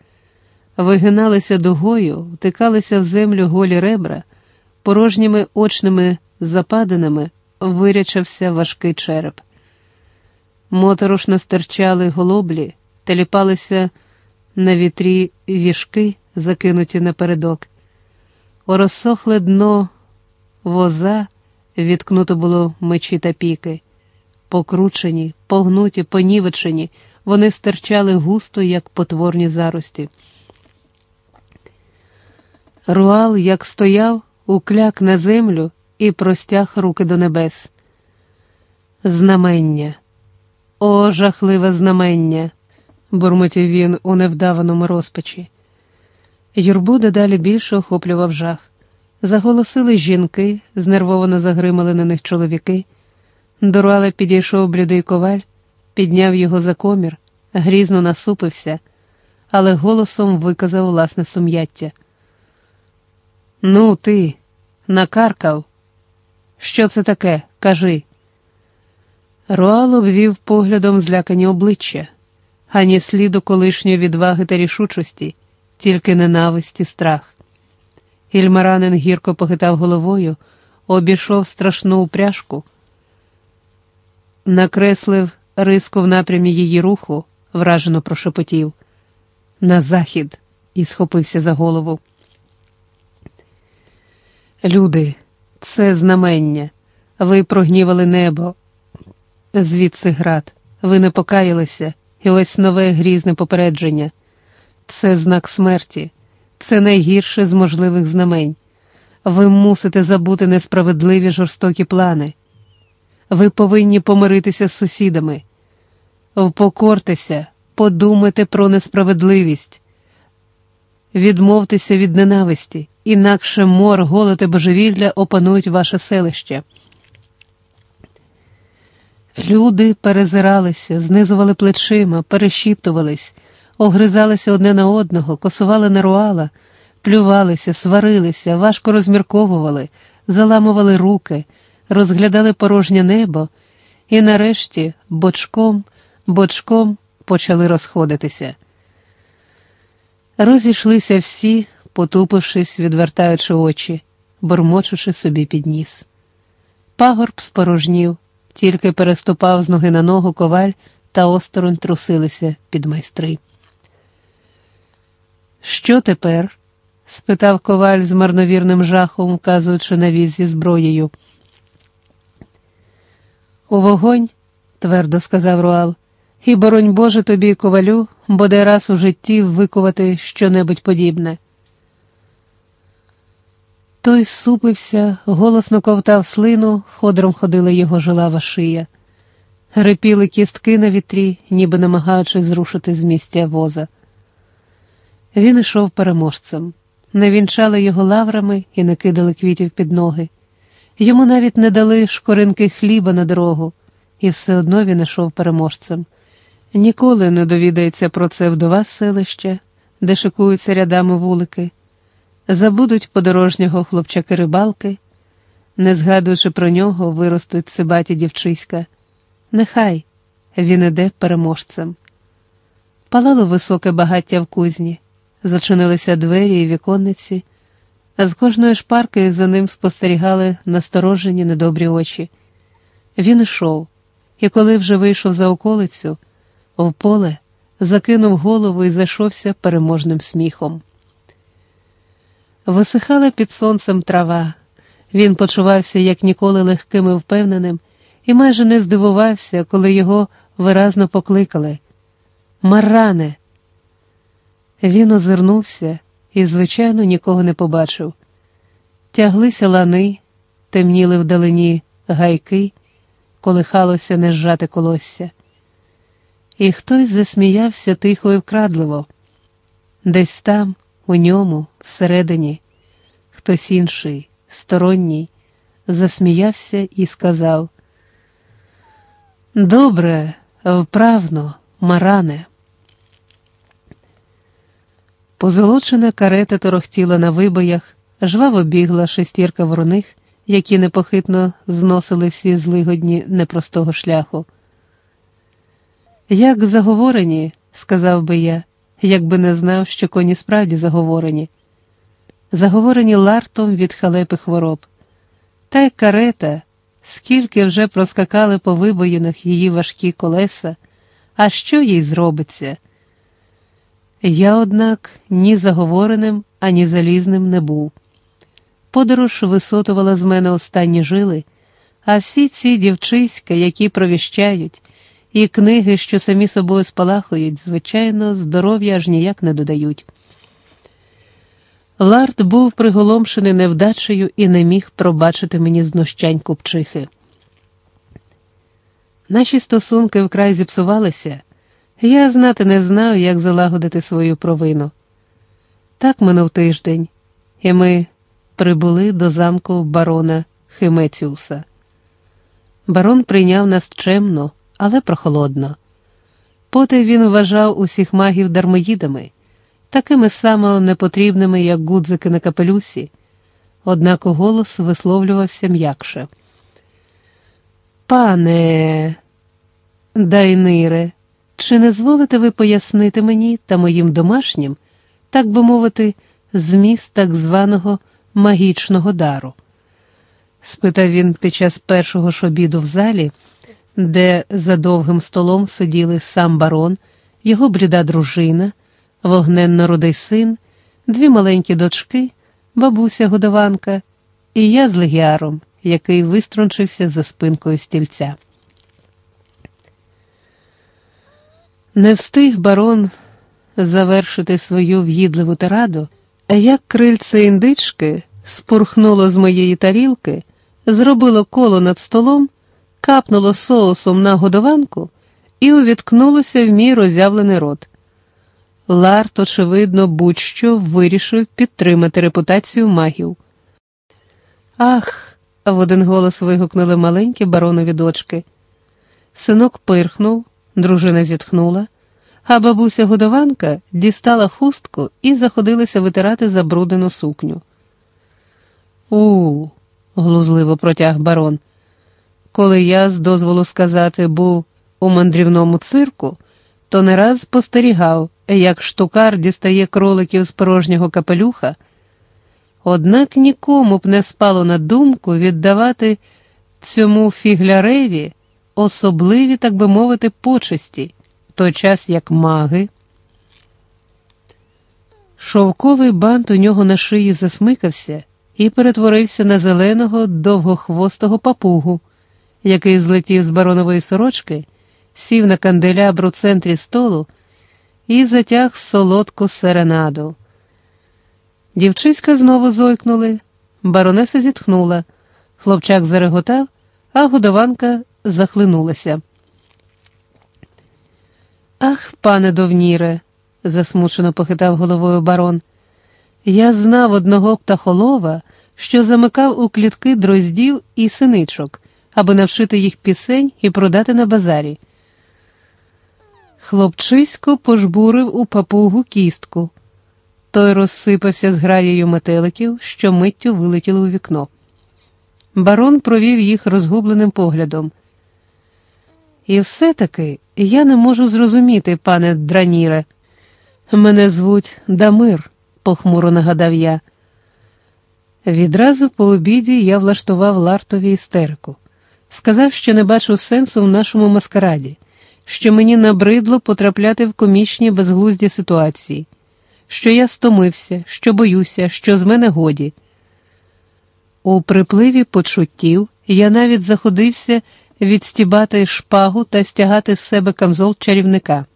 Вигиналися дугою, втикалися в землю голі ребра, порожніми очними западинами вирячався важкий череп. Моторошно стирчали голоблі, теліпалися на вітрі вішки, закинуті напередок. У розсохле дно воза відкнуто було мечі та піки. Покручені, погнуті, понівечені, вони стирчали густо, як потворні зарості. Руал, як стояв, укляк на землю і простяг руки до небес. Знамення, о, жахливе знамення, бурмотів він у невдаваному розпачі. Юрбу дедалі більше охоплював жах. Заголосили жінки, знервовано загримали на них чоловіки. До підійшов блідий коваль, підняв його за комір, грізно насупився, але голосом виказав власне сум'яття. Ну, ти, накаркав. Що це таке? Кажи. Руал обвів поглядом злякані обличчя, ані сліду колишньої відваги та рішучості, тільки ненависть і страх. Ільмаранин гірко похитав головою, обійшов страшну упряжку, накреслив риску в напрямі її руху, вражено прошепотів. На захід і схопився за голову. Люди, це знамення. Ви прогнівали небо. Звідси град. Ви не покаялися, і ось нове грізне попередження. Це знак смерті, це найгірше з можливих знамень. Ви мусите забути несправедливі жорстокі плани. Ви повинні помиритися з сусідами. Впокортеся, подумайте про несправедливість, відмовтеся від ненависті, інакше мор, голод і божевілля опанують ваше селище. Люди перезиралися, знизували плечима, перешіптувались, огризалися одне на одного, косували на руала, плювалися, сварилися, важко розмірковували, заламували руки, розглядали порожнє небо і нарешті бочком, бочком почали розходитися. Розійшлися всі, потупившись, відвертаючи очі, бормочучи собі під ніс. Пагорб спорожнів тільки переступав з ноги на ногу коваль та осторонь трусилися під майстри. Що тепер? спитав коваль з марновірним жахом, вказуючи на віз зі зброєю. У вогонь, твердо сказав Руал, і боронь Боже тобі, ковалю, бодай раз у житті викувати щонебудь подібне. Той супився, голосно ковтав слину, ходром ходила його жилава шия. Репіли кістки на вітрі, ніби намагаючись зрушити з місця воза. Він ішов переможцем, не вінчали його лаврами і не кидали квітів під ноги. Йому навіть не дали шкоринки хліба на дорогу, і все одно він ішов переможцем. Ніколи не довідається про це вдова селища, де шикуються рядами вулики забудуть подорожнього хлопчаки рибалки, не згадуючи про нього, виростуть цибаті дівчиська. Нехай він іде переможцем. Палало високе багаття в кузні, зачинилися двері і віконниці, а з кожної шпарки за ним спостерігали насторожені недобрі очі. Він ішов, і коли вже вийшов за околицю, в поле закинув голову і зайшовся переможним сміхом. Висихала під сонцем трава. Він почувався як ніколи легким і впевненим, і майже не здивувався, коли його виразно покликали. Маране. Він озирнувся і, звичайно, нікого не побачив. Тяглися лани, темніли вдалині гайки, колихалося нежжате колосся. І хтось засміявся тихо і вкрадливо. Десь там, у ньому, всередині, хтось інший, сторонній, засміявся і сказав: Добре, вправно, маране. Позолочена карета торохтіла на вибоях, жваво бігла шестірка вороних, які непохитно зносили всі злигодні непростого шляху. Як заговорені, сказав би я якби не знав, що коні справді заговорені, заговорені лартом від халепи хвороб. Та й карета, скільки вже проскакали по вибоїнах її важкі колеса, а що їй зробиться? Я, однак, ні заговореним, ані залізним не був. Подорож висотувала з мене останні жили, а всі ці дівчиська, які провіщають, і книги, що самі собою спалахують, звичайно, здоров'я аж ніяк не додають. Ларт був приголомшений невдачею і не міг пробачити мені знущань купчихи. Наші стосунки вкрай зіпсувалися, я знати не знав, як залагодити свою провину. Так минув тиждень, і ми прибули до замку барона Химеціуса. Барон прийняв нас чемно але прохолодно. Поти він вважав усіх магів дармоїдами, такими само непотрібними, як гудзики на капелюсі, однак голос висловлювався м'якше. Пане Дайнире, чи не зволите ви пояснити мені та моїм домашнім, так би мовити, зміст так званого магічного дару? спитав він під час першого ж обіду в залі де за довгим столом сиділи сам барон, його бліда дружина, вогненно рудий син, дві маленькі дочки, бабуся годованка, і я з легіаром, який виструнчився за спинкою стільця. Не встиг барон завершити свою в'їдливу тираду, як крильце індички спурхнуло з моєї тарілки, зробило коло над столом, капнуло соусом на годованку і увіткнулося в мій роззявлений рот. Ларт, очевидно, будь-що вирішив підтримати репутацію магів. Ах, в один голос вигукнули маленькі баронові дочки. Синок пирхнув, дружина зітхнула, а бабуся годованка дістала хустку і заходилася витирати забруднену сукню. У, глузливо протяг барон. Коли я, з дозволу сказати, був у мандрівному цирку, то не раз спостерігав, як штукар дістає кроликів з порожнього капелюха. Однак нікому б не спало на думку віддавати цьому фігляреві особливі, так би мовити, почесті, в той час як маги. Шовковий бант у нього на шиї засмикався і перетворився на зеленого довгохвостого папугу, який злетів з баронової сорочки, сів на канделябру в центрі столу і затяг солодку серенаду. Дівчиська знову зойкнули, баронеса зітхнула, хлопчак зареготав, а годованка захлинулася. Ах, пане довніре, засмучено похитав головою барон. Я знав одного птахолова, що замикав у клітки дроздів і синичок, аби навшити їх пісень і продати на базарі. Хлопчисько пожбурив у папугу кістку. Той розсипався з граєю метеликів, що миттю вилетіли у вікно. Барон провів їх розгубленим поглядом. І все-таки я не можу зрозуміти, пане Драніре. Мене звуть Дамир, похмуро нагадав я. Відразу по обіді я влаштував лартові істерику. Сказав, що не бачу сенсу в нашому маскараді, що мені набридло потрапляти в комічні безглузді ситуації, що я стомився, що боюся, що з мене годі. У припливі почуттів я навіть заходився відстібати шпагу та стягати з себе камзол чарівника.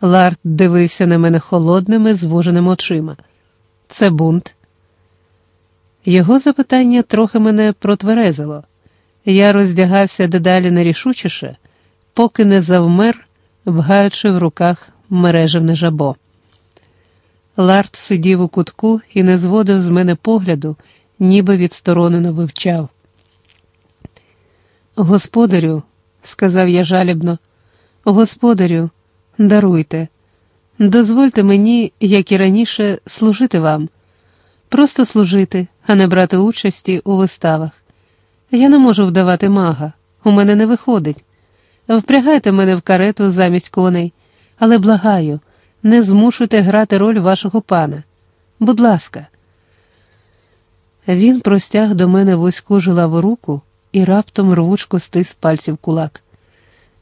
Ларт дивився на мене холодними, звуженими очима. Це бунт. Його запитання трохи мене протверезило. Я роздягався дедалі нерішучіше, поки не завмер, вгаючи в руках мережевне жабо. Ларт сидів у кутку і не зводив з мене погляду, ніби відсторонено вивчав. Господарю, сказав я жалібно, господарю, даруйте, дозвольте мені, як і раніше, служити вам, просто служити, а не брати участі у виставах. Я не можу вдавати мага, у мене не виходить. Впрягайте мене в карету замість коней, але благаю, не змушуйте грати роль вашого пана. Будь ласка. Він простяг до мене вузьку жилаву руку і раптом рвучко стис пальців кулак.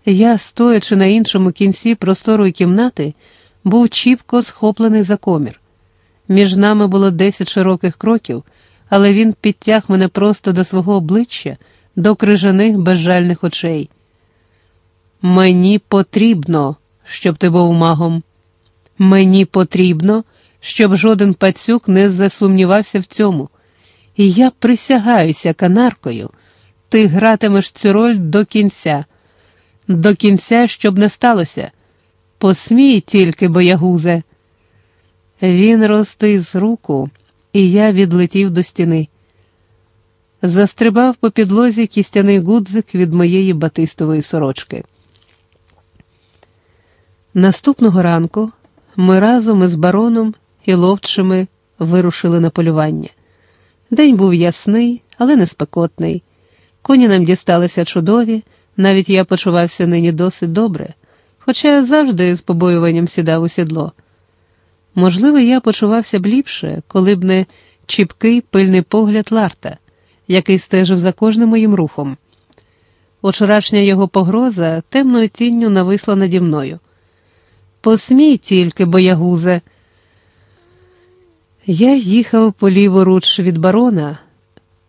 Я, стоячи на іншому кінці просторої кімнати, був чіпко схоплений за комір. Між нами було десять широких кроків, але він підтяг мене просто до свого обличчя, до крижаних безжальних очей. Мені потрібно, щоб ти був магом. Мені потрібно, щоб жоден пацюк не засумнівався в цьому. І я присягаюся канаркою. Ти гратимеш цю роль до кінця, до кінця, щоб не сталося. Посмій тільки, боягузе. Він розтис руку, і я відлетів до стіни. Застрибав по підлозі кістяний гудзик від моєї батистової сорочки. Наступного ранку ми разом із бароном і ловчими вирушили на полювання. День був ясний, але не спекотний. Коні нам дісталися чудові, навіть я почувався нині досить добре, хоча завжди з побоюванням сідав у сідло. Можливо, я почувався б ліпше, коли б не чіпкий пильний погляд Ларта, який стежив за кожним моїм рухом. Учорашня його погроза темною тінню нависла наді мною. Посмій тільки, боягузе. Я їхав по ліворуч від барона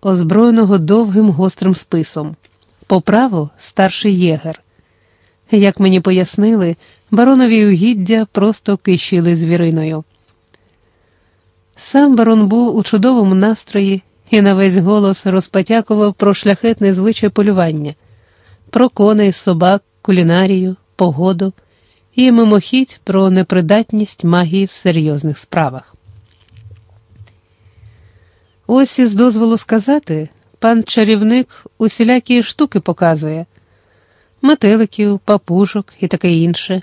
озброєного довгим гострим списом, по праву старший єгер. Як мені пояснили, баронові угіддя просто кишіли звіриною. Сам барон був у чудовому настрої і на весь голос розпотякував про шляхетне звичай полювання, про коней, собак, кулінарію, погоду і мимохідь про непридатність магії в серйозних справах. Ось із дозволу сказати, пан чарівник усілякі штуки показує метеликів, папужок і таке інше.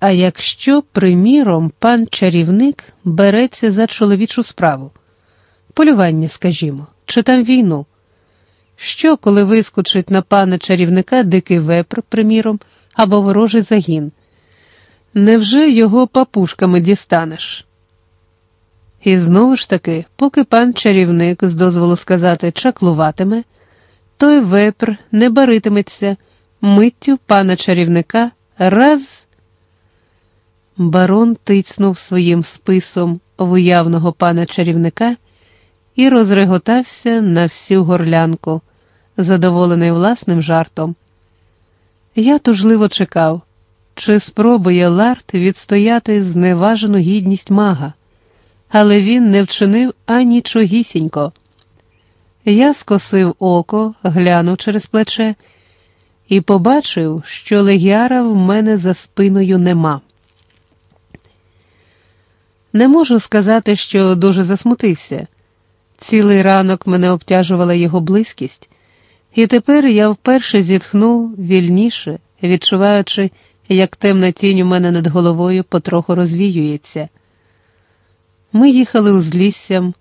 А якщо, приміром, пан чарівник береться за чоловічу справу, полювання, скажімо, чи там війну, що, коли вискочить на пана чарівника дикий вепр, приміром, або ворожий загін? Невже його папушками дістанеш? І знову ж таки, поки пан чарівник, з дозволу сказати, чаклуватиме, той вепр не баритиметься, миттю пана чарівника раз. Барон тицнув своїм списом в уявного пана чарівника і розреготався на всю горлянку, задоволений власним жартом. Я тужливо чекав, чи спробує Ларт відстояти зневажену гідність мага, але він не вчинив анічогісінько. Я скосив око, глянув через плече і побачив, що легіара в мене за спиною нема. Не можу сказати, що дуже засмутився. Цілий ранок мене обтяжувала його близькість, і тепер я вперше зітхнув вільніше, відчуваючи, як темна тінь у мене над головою потроху розвіюється. Ми їхали узліссям,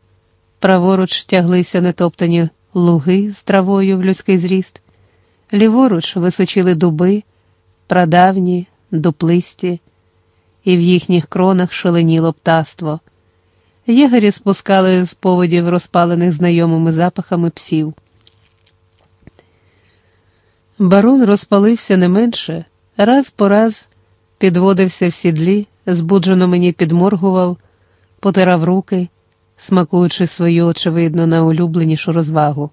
праворуч тяглися нетоптані луги з травою в людський зріст, ліворуч височили дуби, прадавні, дуплисті, і в їхніх кронах шаленіло птаство. Єгері спускали з поводів розпалених знайомими запахами псів. Барон розпалився не менше, раз по раз підводився в сідлі, збуджено мені підморгував, потирав руки, смакуючи свою, очевидно, найулюбленішу розвагу.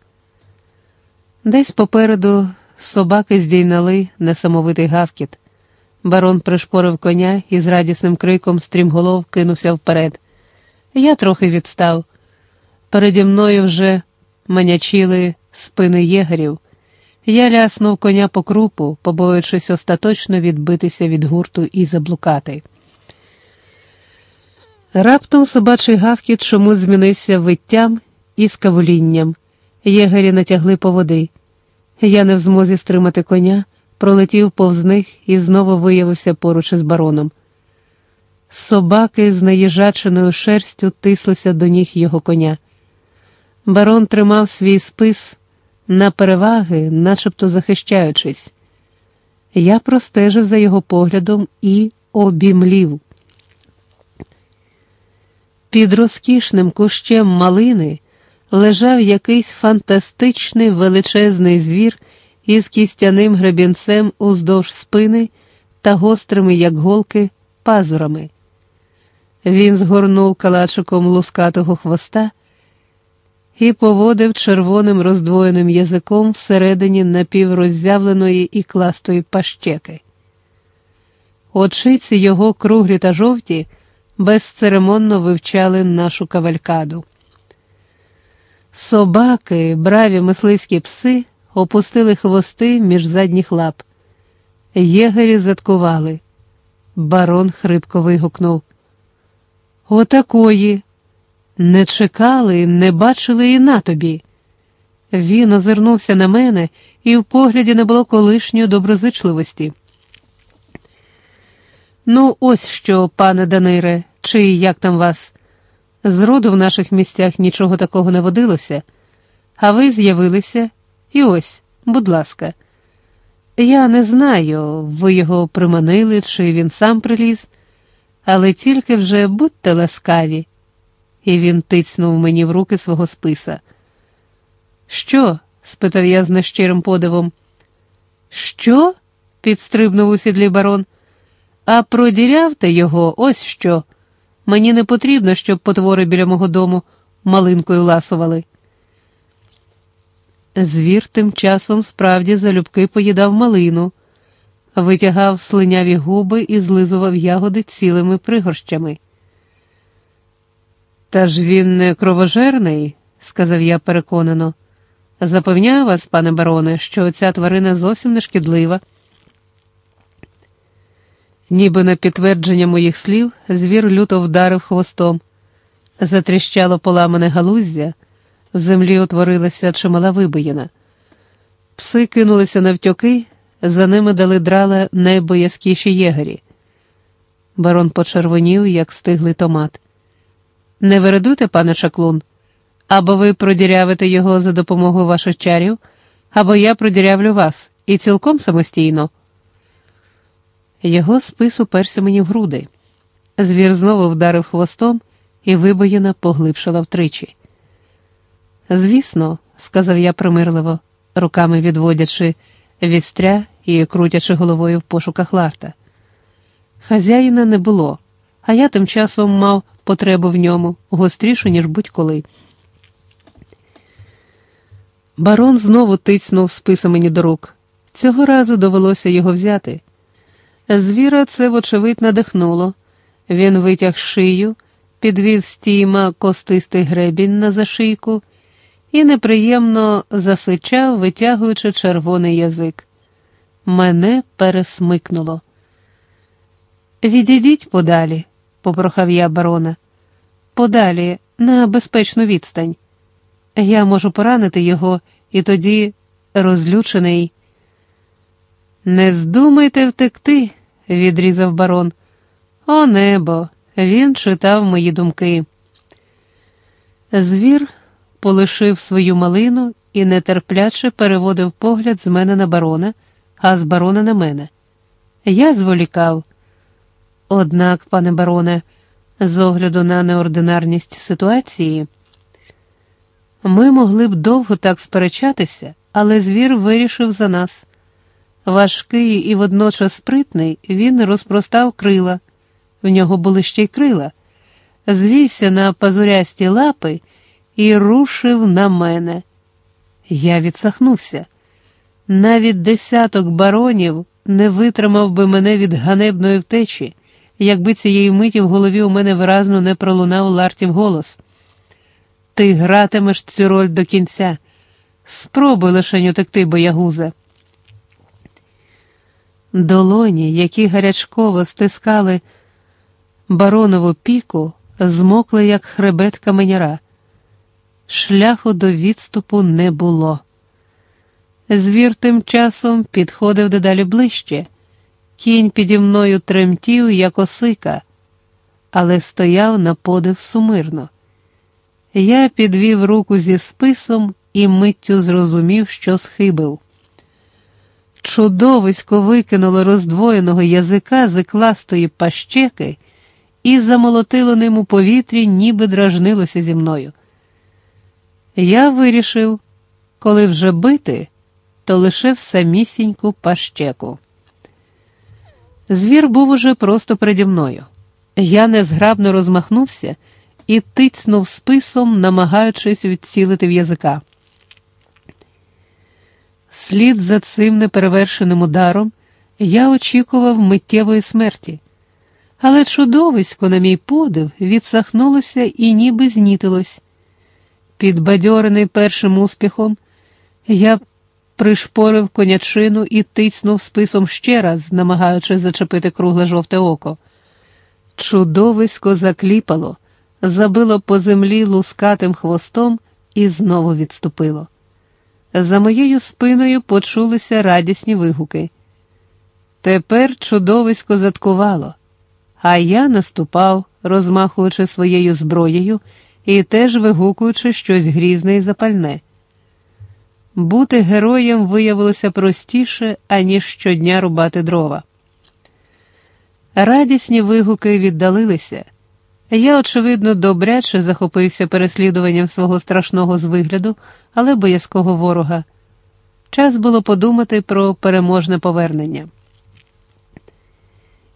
Десь попереду собаки здійнали несамовитий гавкіт. Барон пришпорив коня і з радісним криком стрімголов кинувся вперед. Я трохи відстав. Переді мною вже манячили спини єгерів. Я ляснув коня по крупу, побоюючись остаточно відбитися від гурту і заблукати. Раптом собачий гавкіт чомусь змінився виттям і скаволінням. Єгері натягли по води. Я не в змозі стримати коня, пролетів повз них і знову виявився поруч із бароном. Собаки з наїжаченою шерстю тислися до ніг його коня. Барон тримав свій спис на переваги, начебто захищаючись. Я простежив за його поглядом і обімлів. Під розкішним кущем малини лежав якийсь фантастичний величезний звір із кістяним гребінцем уздовж спини та гострими, як голки, пазурами. Він згорнув калачиком лускатого хвоста і поводив червоним роздвоєним язиком всередині напівроззявленої і кластої пащеки. Очиці його круглі та жовті безцеремонно вивчали нашу кавалькаду. Собаки, браві мисливські пси опустили хвости між задніх лап. Єгері заткували. Барон хрипко вигукнув. Отакої. Не чекали, не бачили і на тобі. Він озирнувся на мене, і в погляді не було колишньої доброзичливості. Ну, ось що, пане Данире, чи як там вас? Зроду в наших місцях нічого такого не водилося, а ви з'явилися, і ось, будь ласка. Я не знаю, ви його приманили, чи він сам приліз, але тільки вже будьте ласкаві. І він тицнув мені в руки свого списа. Що? спитав я з нещирим подивом. Що? підстрибнув у сідлі барон. А продірявте його ось що. Мені не потрібно, щоб потвори біля мого дому малинкою ласували. Звір тим часом справді залюбки поїдав малину, витягав слиняві губи і злизував ягоди цілими пригорщами. Та ж він не кровожерний, сказав я переконано. Запевняю вас, пане бароне, що ця тварина зовсім не шкідлива. Ніби на підтвердження моїх слів, звір люто вдарив хвостом. Затріщало поламане галуздя, в землі утворилася чимала вибоїна. Пси кинулися навтьоки, за ними дали драла найбоязкіші єгері. Барон почервонів, як стиглий томат. Не вередуйте, пане чаклун, або ви продірявите його за допомогою ваших чарів, або я продірявлю вас і цілком самостійно. Його спис уперся мені в груди. Звір знову вдарив хвостом, і вибоїна поглибшила втричі. Звісно, сказав я примирливо, руками відводячи вістря і крутячи головою в пошуках ларта. Хазяїна не було, а я тим часом мав потребу в ньому гострішу, ніж будь-коли. Барон знову тицнув списа мені до рук. Цього разу довелося його взяти. Звіра це, вочевидь, надихнуло. Він витяг шию, підвів стійма костистий гребінь на зашийку і неприємно засичав, витягуючи червоний язик. Мене пересмикнуло. Відійдіть подалі, попрохав я барона. Подалі, на безпечну відстань. Я можу поранити його і тоді розлючений. Не здумайте втекти, відрізав барон. О небо! Він читав мої думки. Звір полишив свою малину і нетерпляче переводив погляд з мене на барона, а з барона на мене. Я зволікав. Однак, пане бароне, з огляду на неординарність ситуації, ми могли б довго так сперечатися, але звір вирішив за нас. Важкий і водночас спритний, він розпростав крила, в нього були ще й крила, звівся на пазурясті лапи і рушив на мене. Я відсахнувся. Навіть десяток баронів не витримав би мене від ганебної втечі, якби цієї миті в голові у мене виразно не пролунав Лартів голос. Ти гратимеш цю роль до кінця. Спробуй лишень утекти, боягузе. Долоні, які гарячково стискали баронову піку, змокли, як хребет каменяра. Шляху до відступу не було. Звір тим часом підходив дедалі ближче. Кінь піді мною тремтів, як осика, але стояв на подив сумирно. Я підвів руку зі списом і миттю зрозумів, що схибив. Чудовисько викинуло роздвоєного язика з ікластої пащеки і замолотило ним у повітрі, ніби дражнилося зі мною. Я вирішив, коли вже бити, то лише в самісіньку пащеку. Звір був уже просто переді мною. Я незграбно розмахнувся і тицнув списом, намагаючись відцілити в язика. Слід за цим неперевершеним ударом я очікував миттєвої смерті, але чудовисько, на мій подив, відсахнулося і ніби знітилось. Підбадьорений першим успіхом, я пришпорив конячину і тицнув списом ще раз, намагаючись зачепити кругле жовте око. Чудовисько закліпало, забило по землі лускатим хвостом і знову відступило. За моєю спиною почулися радісні вигуки. Тепер чудовисько заткувало, а я наступав, розмахуючи своєю зброєю і теж вигукуючи щось грізне і запальне. Бути героєм виявилося простіше, аніж щодня рубати дрова. Радісні вигуки віддалилися. Я, очевидно, добряче захопився переслідуванням свого страшного з вигляду, але боязкого ворога. Час було подумати про переможне повернення.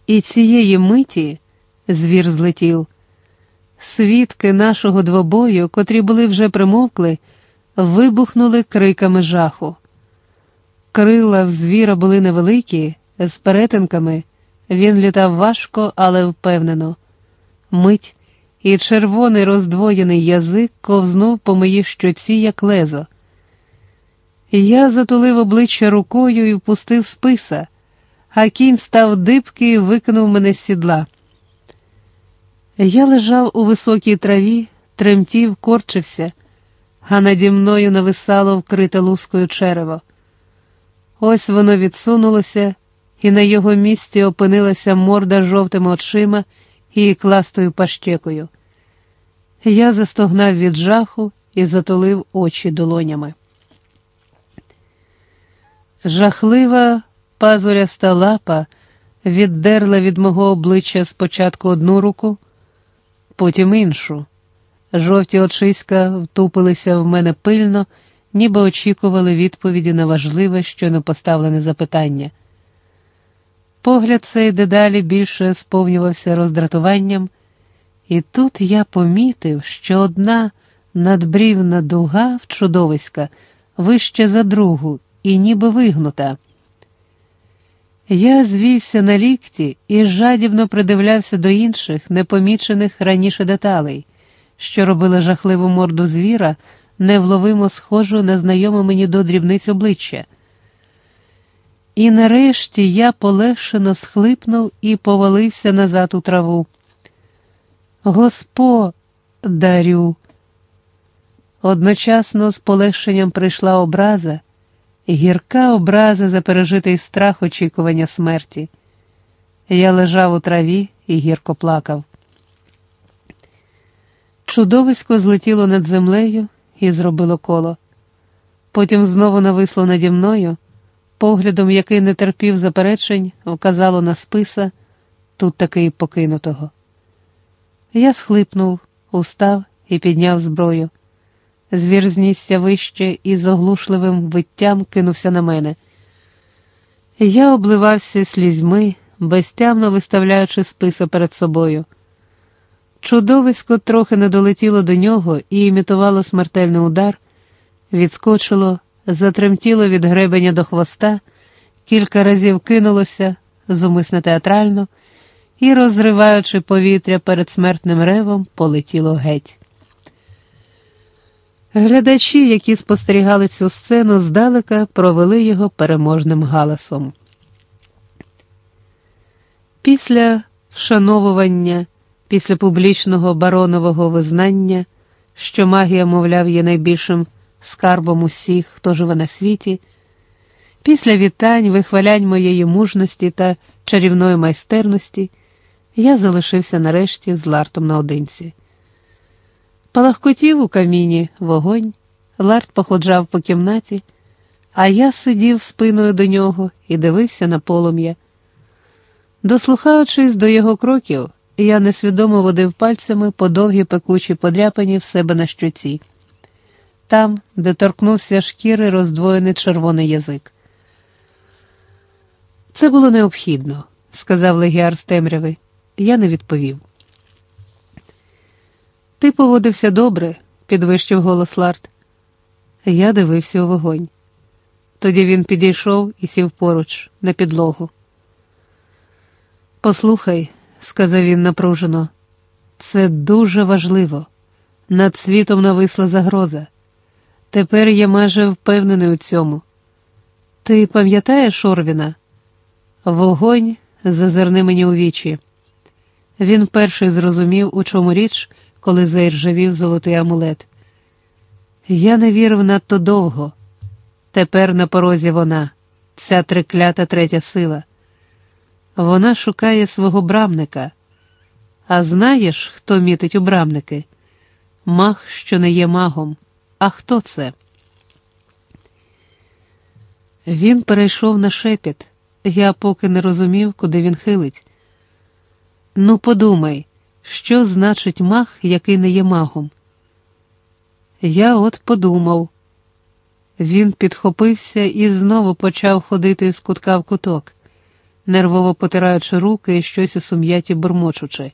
І цієї миті звір злетів. Свідки нашого двобою, котрі були вже примовкли, вибухнули криками жаху. Крила в звіра були невеликі, З перетинками він літав важко, але впевнено. Мить і червоний роздвоєний язик ковзнув по моїй щоці, як лезо. Я затулив обличчя рукою і впустив списа, а кінь став дибки і викинув мене з сідла. Я лежав у високій траві, тремтів, корчився, а наді мною нависало вкрите лускою черево. Ось воно відсунулося, і на його місці опинилася морда жовтими очима і кластою пащекою. Я застогнав від жаху і затулив очі долонями. Жахлива пазуряста лапа віддерла від мого обличчя спочатку одну руку, потім іншу. Жовті очиська втупилися в мене пильно, ніби очікували відповіді на важливе, що не поставлене запитання. Погляд цей дедалі більше сповнювався роздратуванням, і тут я помітив, що одна надбрівна дуга в чудовиська вище за другу і ніби вигнута. Я звівся на лікті і жадібно придивлявся до інших, непомічених раніше деталей, що робили жахливу морду звіра, невловимо схожу на знайоме мені до дрібниць обличчя. І нарешті я полегшено схлипнув і повалився назад у траву. Господарю. Одночасно з полегшенням прийшла образа, гірка образа за пережитий страх очікування смерті. Я лежав у траві і гірко плакав. Чудовисько злетіло над землею і зробило коло. Потім знову нависло наді мною, поглядом, який не терпів заперечень, вказало на списа, тут таки покинутого. Я схлипнув, устав і підняв зброю. Звір знісся вище і з оглушливим виттям кинувся на мене. Я обливався слізьми, безтямно виставляючи списа перед собою. Чудовисько трохи не долетіло до нього і імітувало смертельний удар, відскочило, затремтіло від гребеня до хвоста, кілька разів кинулося, зумисне театрально, і, розриваючи повітря перед смертним ревом, полетіло геть. Глядачі, які спостерігали цю сцену, здалека провели його переможним галасом. Після вшановування, після публічного баронового визнання, що магія, мовляв, є найбільшим скарбом усіх, хто живе на світі, після вітань, вихвалянь моєї мужності та чарівної майстерності, я залишився нарешті з Лартом наодинці. Палахкотів у каміні вогонь, Ларт походжав по кімнаті, а я сидів спиною до нього і дивився на полум'я. Дослухаючись до його кроків, я несвідомо водив пальцями по довгі пекучі подряпані в себе на щоці, там, де торкнувся шкіри роздвоєний червоний язик. Це було необхідно, сказав легіар з темряви. Я не відповів. Ти поводився добре, підвищив голос Ларт. Я дивився у вогонь. Тоді він підійшов і сів поруч на підлогу. Послухай, сказав він напружено, це дуже важливо. Над світом нависла загроза. Тепер я майже впевнений у цьому. Ти пам'ятаєш Орвіна? Вогонь зазирни мені у вічі. Він перший зрозумів, у чому річ коли заіржавів золотий амулет. Я не вірив надто довго. Тепер на порозі вона, ця триклята третя сила. Вона шукає свого брамника. А знаєш, хто мітить у брамники? Маг, що не є магом. А хто це? Він перейшов на шепіт. Я поки не розумів, куди він хилить. Ну, подумай. Що значить маг, який не є магом? Я от подумав. Він підхопився і знову почав ходити з кутка в куток, нервово потираючи руки і щось у сум'яті бурмочучи.